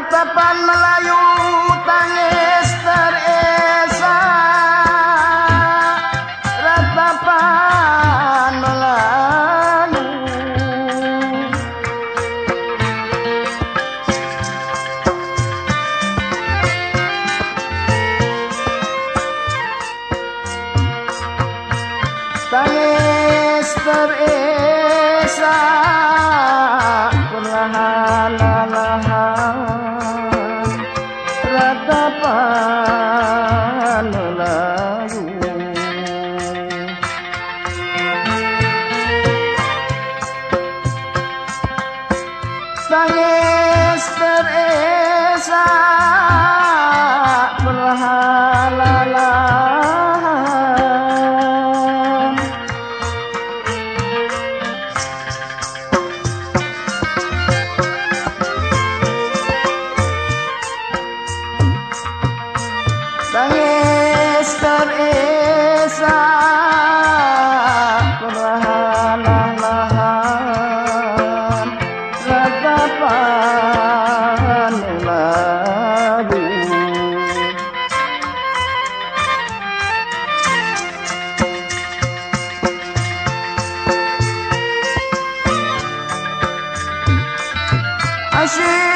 tatapan melayu tangis teresa tatapan melayu tangis teresa perlahan esperanza perlahan 还是。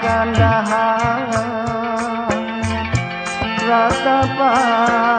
kandahan Rata